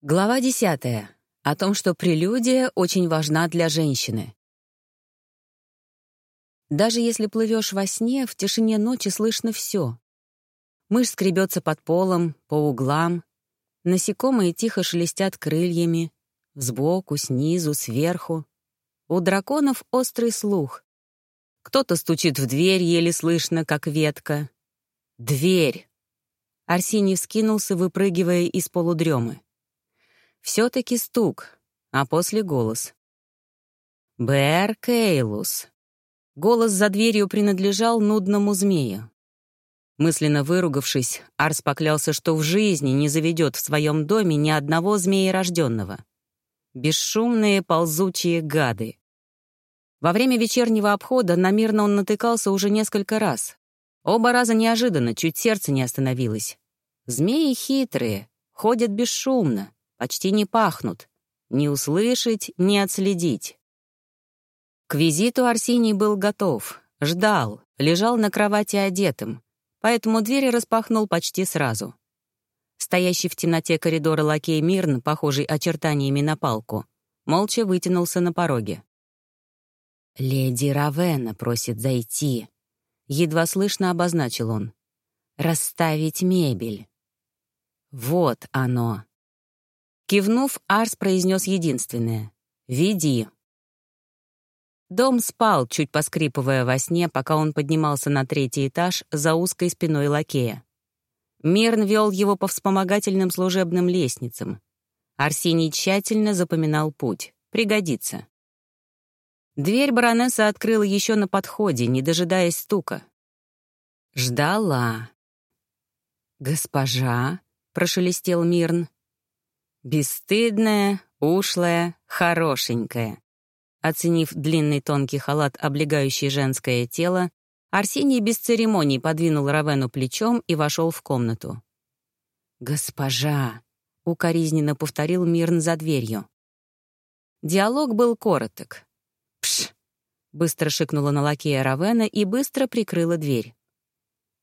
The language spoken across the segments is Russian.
Глава десятая. О том, что прелюдия очень важна для женщины. Даже если плывешь во сне, в тишине ночи слышно все. Мышь скребется под полом, по углам. Насекомые тихо шелестят крыльями. Сбоку, снизу, сверху. У драконов острый слух. Кто-то стучит в дверь, еле слышно, как ветка. Дверь! Арсений вскинулся, выпрыгивая из полудремы. Все-таки стук, а после голос. «Бэр Кейлус». Голос за дверью принадлежал нудному змею. Мысленно выругавшись, Арс поклялся, что в жизни не заведет в своем доме ни одного змея рожденного. Бесшумные ползучие гады. Во время вечернего обхода на мирно он натыкался уже несколько раз. Оба раза неожиданно, чуть сердце не остановилось. Змеи хитрые, ходят бесшумно, почти не пахнут. Не услышать, не отследить. К визиту Арсений был готов, ждал, лежал на кровати одетым, поэтому двери распахнул почти сразу. Стоящий в темноте коридора лакей Мирн, похожий очертаниями на палку, молча вытянулся на пороге. «Леди Равена просит зайти», — едва слышно обозначил он. «Расставить мебель». «Вот оно», Кивнув, Арс произнес единственное. «Веди». Дом спал, чуть поскрипывая во сне, пока он поднимался на третий этаж за узкой спиной лакея. Мирн вел его по вспомогательным служебным лестницам. Арсений тщательно запоминал путь. Пригодится. Дверь баронесса открыла еще на подходе, не дожидаясь стука. Ждала. «Госпожа», — прошелестел Мирн, Бесстыдная, ушлая, хорошенькая. Оценив длинный тонкий халат, облегающий женское тело, Арсений без церемоний подвинул Равену плечом и вошел в комнату. «Госпожа!» — укоризненно повторил Мирн за дверью. Диалог был короток. «Пш!» — быстро шикнула на лакея Равена и быстро прикрыла дверь.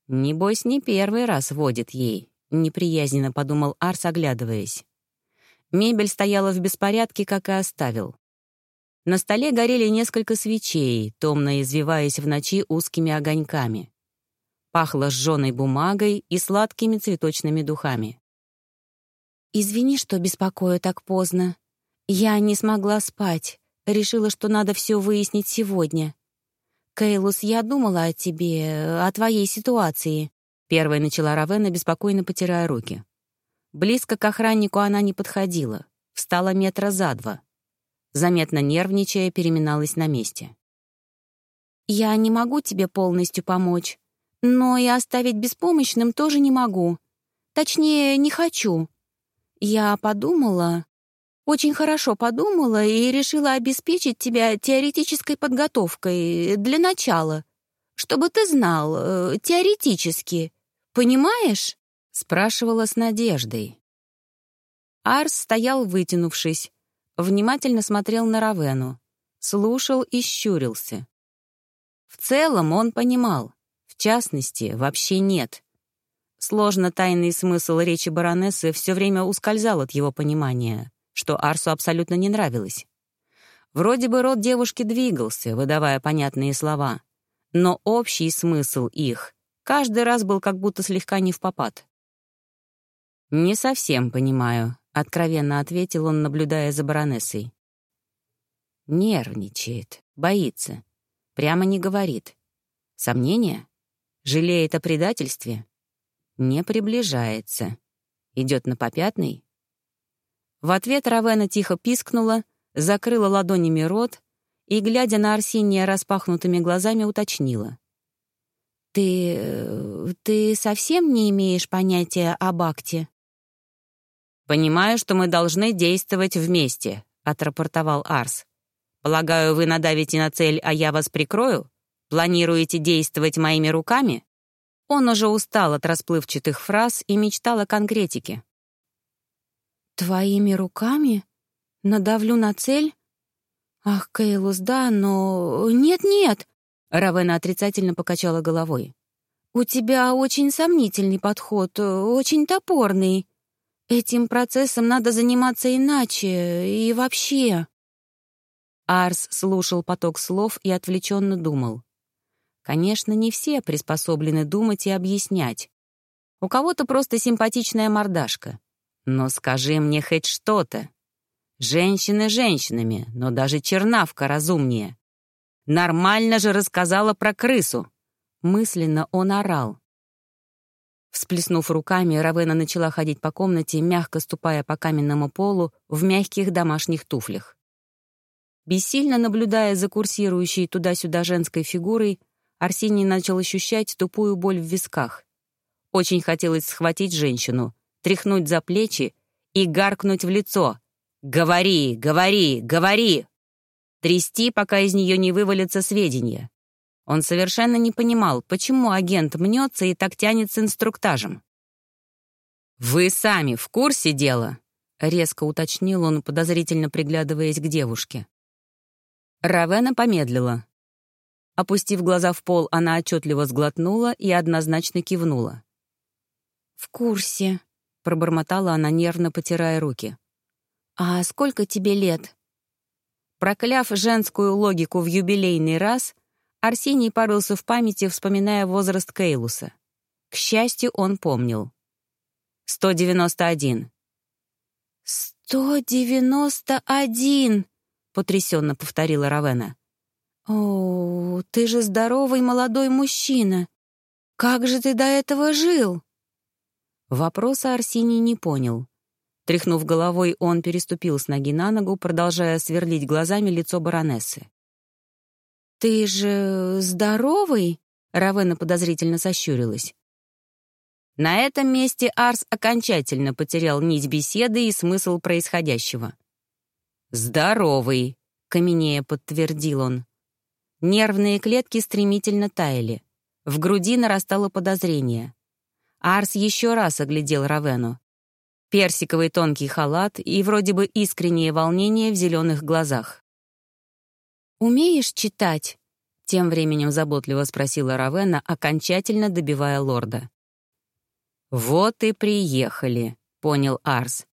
«Небось, не первый раз водит ей», — неприязненно подумал Арс, оглядываясь. Мебель стояла в беспорядке, как и оставил. На столе горели несколько свечей, томно извиваясь в ночи узкими огоньками. Пахло сжёной бумагой и сладкими цветочными духами. «Извини, что беспокою так поздно. Я не смогла спать. Решила, что надо все выяснить сегодня. Кейлус, я думала о тебе, о твоей ситуации», — первой начала Равена, беспокойно потирая руки. Близко к охраннику она не подходила, встала метра за два. Заметно нервничая, переминалась на месте. «Я не могу тебе полностью помочь, но и оставить беспомощным тоже не могу. Точнее, не хочу. Я подумала, очень хорошо подумала и решила обеспечить тебя теоретической подготовкой для начала, чтобы ты знал, э, теоретически. Понимаешь?» Спрашивала с надеждой. Арс стоял вытянувшись, внимательно смотрел на Равену, слушал и щурился. В целом он понимал, в частности, вообще нет. Сложно тайный смысл речи баронессы все время ускользал от его понимания, что Арсу абсолютно не нравилось. Вроде бы рот девушки двигался, выдавая понятные слова, но общий смысл их каждый раз был как будто слегка не в попад. «Не совсем понимаю», — откровенно ответил он, наблюдая за баронессой. Нервничает, боится, прямо не говорит. Сомнения? Жалеет о предательстве? Не приближается. Идет на попятный? В ответ Равена тихо пискнула, закрыла ладонями рот и, глядя на Арсения распахнутыми глазами, уточнила. «Ты... Э, ты совсем не имеешь понятия об акте?» «Понимаю, что мы должны действовать вместе», — отрапортовал Арс. «Полагаю, вы надавите на цель, а я вас прикрою? Планируете действовать моими руками?» Он уже устал от расплывчатых фраз и мечтал о конкретике. «Твоими руками? Надавлю на цель? Ах, Кейлус, да, но... Нет-нет!» Равена отрицательно покачала головой. «У тебя очень сомнительный подход, очень топорный. Этим процессом надо заниматься иначе и вообще...» Арс слушал поток слов и отвлеченно думал. Конечно, не все приспособлены думать и объяснять. У кого-то просто симпатичная мордашка. Но скажи мне хоть что-то. Женщины женщинами, но даже чернавка разумнее. Нормально же рассказала про крысу. Мысленно он орал. Всплеснув руками, Равена начала ходить по комнате, мягко ступая по каменному полу в мягких домашних туфлях. Бессильно наблюдая за курсирующей туда-сюда женской фигурой, Арсений начал ощущать тупую боль в висках. Очень хотелось схватить женщину, тряхнуть за плечи и гаркнуть в лицо. «Говори, говори, говори!» Трясти, пока из нее не вывалятся сведения. Он совершенно не понимал, почему агент мнется и так тянет с инструктажем. «Вы сами в курсе дела?» — резко уточнил он, подозрительно приглядываясь к девушке. Равена помедлила. Опустив глаза в пол, она отчетливо сглотнула и однозначно кивнула. «В курсе», — пробормотала она, нервно потирая руки. «А сколько тебе лет?» Прокляв женскую логику в юбилейный раз, Арсений порылся в памяти, вспоминая возраст Кейлуса. К счастью, он помнил. «Сто девяносто один». «Сто девяносто один!» — потрясенно повторила Равена. «О, ты же здоровый молодой мужчина! Как же ты до этого жил?» Вопроса Арсений не понял. Тряхнув головой, он переступил с ноги на ногу, продолжая сверлить глазами лицо баронессы. «Ты же здоровый?» — Равена подозрительно сощурилась. На этом месте Арс окончательно потерял нить беседы и смысл происходящего. «Здоровый», — каменея подтвердил он. Нервные клетки стремительно таяли. В груди нарастало подозрение. Арс еще раз оглядел Равену. Персиковый тонкий халат и вроде бы искреннее волнение в зеленых глазах. «Умеешь читать?» — тем временем заботливо спросила Равена, окончательно добивая лорда. «Вот и приехали», — понял Арс.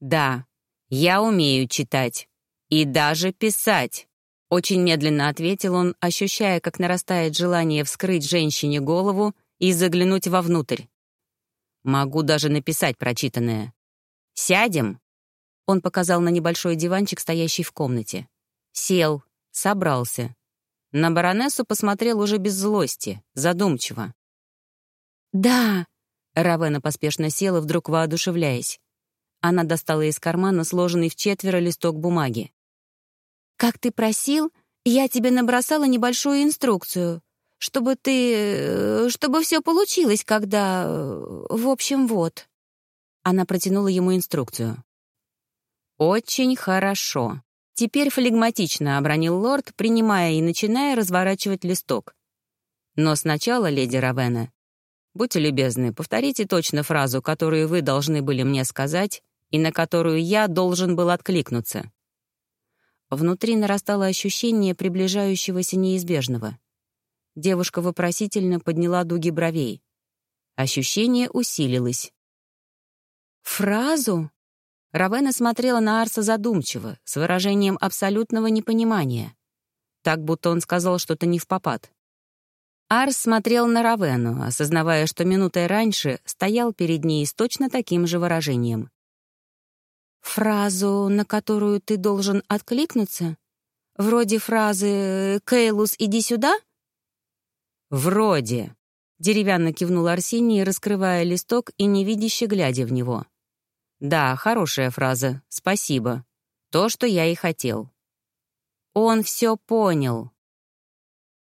«Да, я умею читать. И даже писать», — очень медленно ответил он, ощущая, как нарастает желание вскрыть женщине голову и заглянуть вовнутрь. Могу даже написать прочитанное. «Сядем?» Он показал на небольшой диванчик, стоящий в комнате. Сел, собрался. На баронессу посмотрел уже без злости, задумчиво. «Да!» — Равена поспешно села, вдруг воодушевляясь. Она достала из кармана сложенный в четверо листок бумаги. «Как ты просил, я тебе набросала небольшую инструкцию чтобы ты... Э, чтобы все получилось, когда... Э, в общем, вот». Она протянула ему инструкцию. «Очень хорошо». Теперь флегматично обронил лорд, принимая и начиная разворачивать листок. Но сначала, леди Равена, будьте любезны, повторите точно фразу, которую вы должны были мне сказать и на которую я должен был откликнуться. Внутри нарастало ощущение приближающегося неизбежного. Девушка вопросительно подняла дуги бровей. Ощущение усилилось. «Фразу?» Равена смотрела на Арса задумчиво, с выражением абсолютного непонимания. Так, будто он сказал что-то не в попад. Арс смотрел на Равену, осознавая, что минутой раньше стоял перед ней с точно таким же выражением. «Фразу, на которую ты должен откликнуться? Вроде фразы «Кейлус, иди сюда»?» «Вроде», — деревянно кивнул Арсений, раскрывая листок и невидяще глядя в него. «Да, хорошая фраза, спасибо. То, что я и хотел». Он все понял.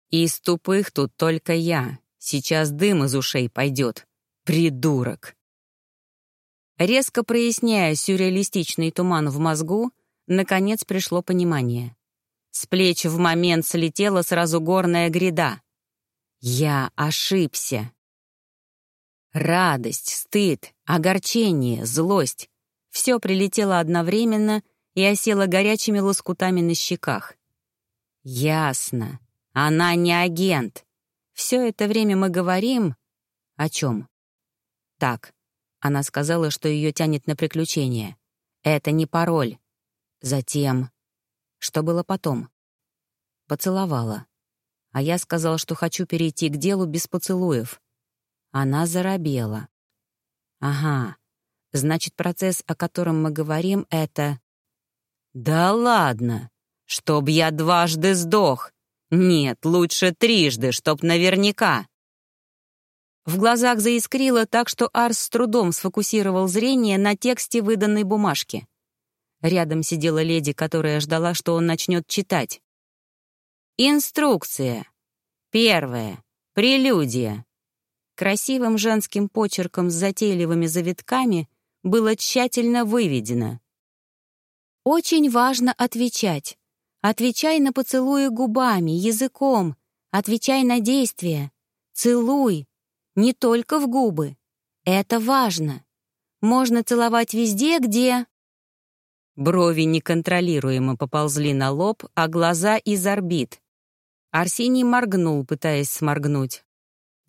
Из тупых тут только я. Сейчас дым из ушей пойдет. Придурок. Резко проясняя сюрреалистичный туман в мозгу, наконец пришло понимание. С плеч в момент слетела сразу горная гряда. Я ошибся. Радость, стыд, огорчение, злость — все прилетело одновременно и осело горячими лоскутами на щеках. Ясно. Она не агент. Все это время мы говорим... О чем? Так, Она сказала, что ее тянет на приключения. Это не пароль. Затем... Что было потом? Поцеловала. А я сказал, что хочу перейти к делу без поцелуев. Она заробела. Ага, значит, процесс, о котором мы говорим, это... Да ладно! Чтоб я дважды сдох! Нет, лучше трижды, чтоб наверняка. В глазах заискрило так, что Арс с трудом сфокусировал зрение на тексте выданной бумажки. Рядом сидела леди, которая ждала, что он начнет читать. Инструкция. Первое. Прелюдия. Красивым женским почерком с затейливыми завитками было тщательно выведено. Очень важно отвечать. Отвечай на поцелуи губами, языком. Отвечай на действия. Целуй. Не только в губы. Это важно. Можно целовать везде, где... Брови неконтролируемо поползли на лоб, а глаза из орбит. Арсений моргнул, пытаясь сморгнуть.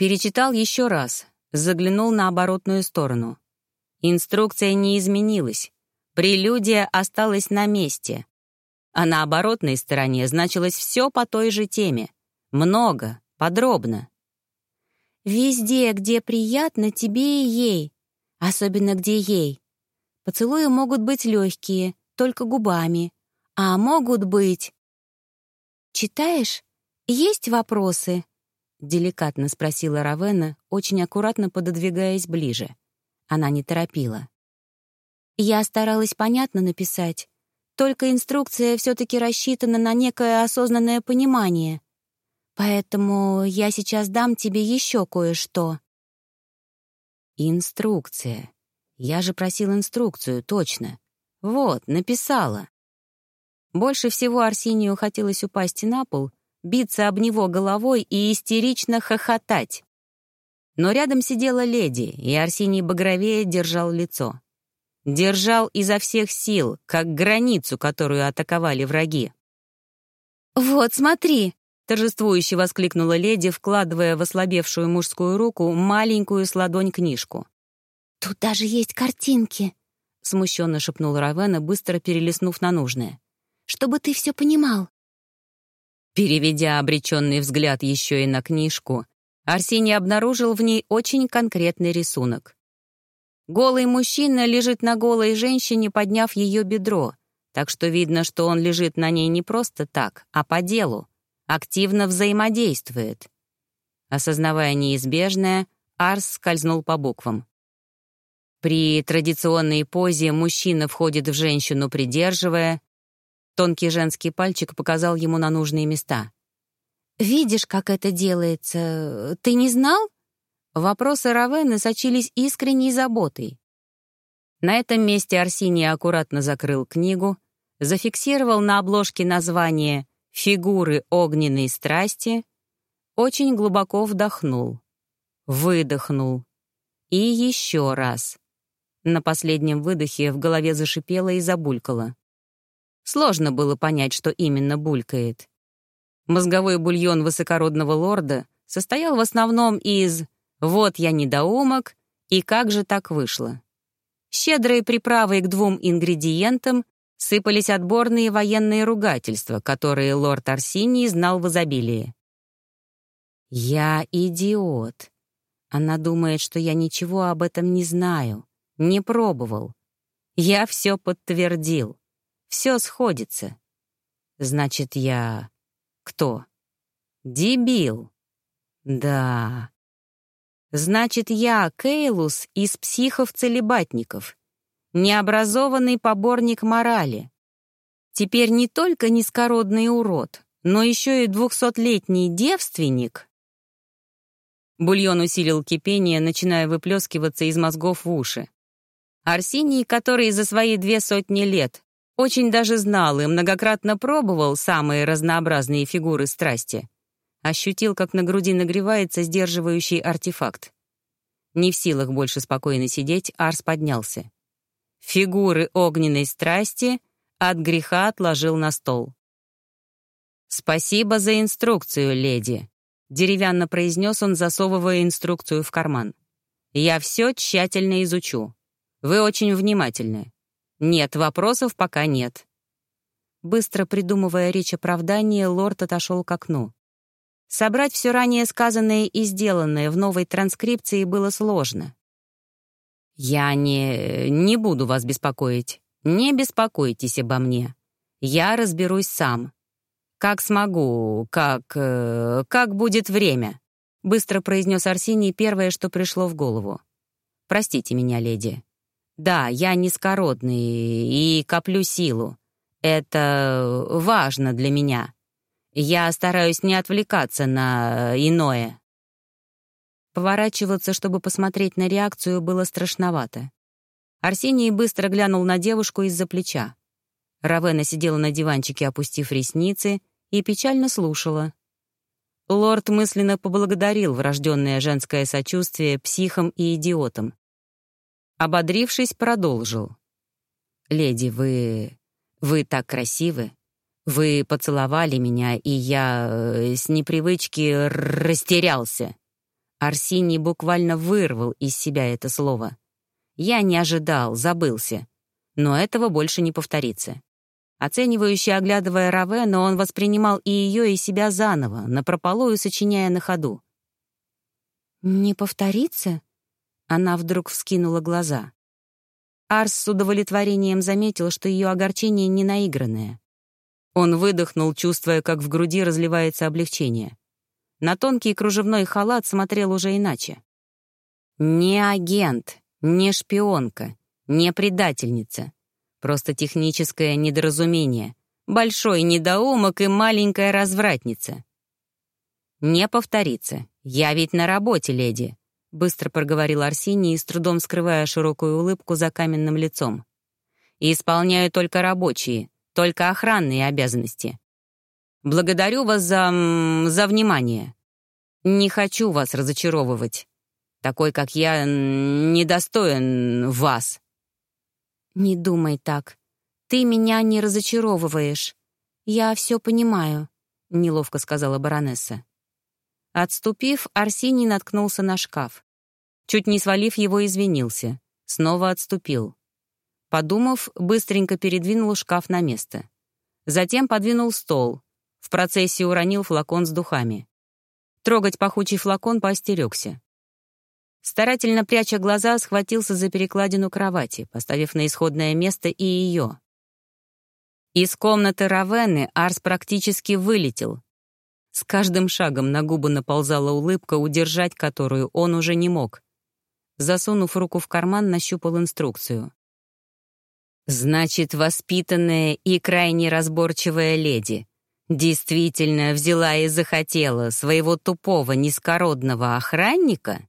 Перечитал еще раз, заглянул на оборотную сторону. Инструкция не изменилась. Прелюдия осталась на месте. А на оборотной стороне значилось все по той же теме. Много, подробно. «Везде, где приятно тебе и ей, особенно где ей. Поцелуи могут быть легкие, только губами, а могут быть...» «Читаешь? Есть вопросы?» — деликатно спросила Равена, очень аккуратно пододвигаясь ближе. Она не торопила. Я старалась понятно написать, только инструкция все-таки рассчитана на некое осознанное понимание. Поэтому я сейчас дам тебе еще кое-что. Инструкция. Я же просил инструкцию, точно. Вот, написала. Больше всего Арсению хотелось упасть на пол, биться об него головой и истерично хохотать. Но рядом сидела леди, и Арсений багровее держал лицо. Держал изо всех сил, как границу, которую атаковали враги. «Вот, смотри!» — торжествующе воскликнула леди, вкладывая в ослабевшую мужскую руку маленькую с ладонь книжку. «Тут даже есть картинки!» — смущенно шепнула Равена, быстро перелистнув на нужное. «Чтобы ты все понимал!» Переведя обреченный взгляд еще и на книжку, Арсений обнаружил в ней очень конкретный рисунок. Голый мужчина лежит на голой женщине, подняв ее бедро, так что видно, что он лежит на ней не просто так, а по делу, активно взаимодействует. Осознавая неизбежное, Арс скользнул по буквам. При традиционной позе мужчина входит в женщину, придерживая. Тонкий женский пальчик показал ему на нужные места. «Видишь, как это делается? Ты не знал?» Вопросы Равены сочились искренней заботой. На этом месте Арсений аккуратно закрыл книгу, зафиксировал на обложке название «Фигуры огненной страсти», очень глубоко вдохнул, выдохнул и еще раз. На последнем выдохе в голове зашипело и забулькало. Сложно было понять, что именно булькает. Мозговой бульон высокородного лорда состоял в основном из вот я недоумок, и как же так вышло? Щедрые приправы к двум ингредиентам сыпались отборные военные ругательства, которые лорд Арсиний знал в изобилии. «Я идиот. Она думает, что я ничего об этом не знаю, не пробовал. Я все подтвердил. Все сходится. Значит, я... кто? Дебил. Да, Значит, я Кейлус из психов-целебатников, необразованный поборник морали. Теперь не только низкородный урод, но еще и двухсотлетний девственник. Бульон усилил кипение, начиная выплескиваться из мозгов в уши. Арсений, который за свои две сотни лет очень даже знал и многократно пробовал самые разнообразные фигуры страсти, ощутил, как на груди нагревается сдерживающий артефакт. Не в силах больше спокойно сидеть, Арс поднялся. Фигуры огненной страсти от греха отложил на стол. «Спасибо за инструкцию, леди», — деревянно произнес он, засовывая инструкцию в карман. Я все тщательно изучу. Вы очень внимательны. Нет, вопросов пока нет». Быстро придумывая речь оправдания, лорд отошел к окну. Собрать все ранее сказанное и сделанное в новой транскрипции было сложно. «Я не... не буду вас беспокоить. Не беспокойтесь обо мне. Я разберусь сам. Как смогу, как... Э, как будет время», — быстро произнес Арсений первое, что пришло в голову. «Простите меня, леди. Да, я низкородный и коплю силу. Это важно для меня. Я стараюсь не отвлекаться на иное». Поворачиваться, чтобы посмотреть на реакцию, было страшновато. Арсений быстро глянул на девушку из-за плеча. Равена сидела на диванчике, опустив ресницы, и печально слушала. Лорд мысленно поблагодарил врожденное женское сочувствие психам и идиотам. Ободрившись, продолжил. «Леди, вы... вы так красивы. Вы поцеловали меня, и я э, с непривычки растерялся». Арсений буквально вырвал из себя это слово. Я не ожидал, забылся. Но этого больше не повторится. Оценивающе оглядывая Равена, он воспринимал и ее, и себя заново, напропалую сочиняя на ходу. «Не повторится?» Она вдруг вскинула глаза. Арс с удовлетворением заметил, что ее огорчение не наигранное. Он выдохнул, чувствуя, как в груди разливается облегчение. На тонкий кружевной халат смотрел уже иначе. «Не агент, не шпионка, не предательница. Просто техническое недоразумение, большой недоумок и маленькая развратница». «Не повторится. Я ведь на работе, леди», — быстро проговорил Арсений, с трудом скрывая широкую улыбку за каменным лицом. «И исполняю только рабочие, только охранные обязанности. Благодарю вас за... за внимание. Не хочу вас разочаровывать. Такой, как я, недостоин вас». «Не думай так. Ты меня не разочаровываешь. Я все понимаю», — неловко сказала баронесса. Отступив, Арсений наткнулся на шкаф. Чуть не свалив его, извинился. Снова отступил. Подумав, быстренько передвинул шкаф на место. Затем подвинул стол, в процессе уронил флакон с духами. Трогать пахучий флакон поостерегся. Старательно пряча глаза, схватился за перекладину кровати, поставив на исходное место и ее. Из комнаты Равены Арс практически вылетел. С каждым шагом на губы наползала улыбка, удержать которую он уже не мог. Засунув руку в карман, нащупал инструкцию. «Значит, воспитанная и крайне разборчивая леди», действительно взяла и захотела своего тупого низкородного охранника?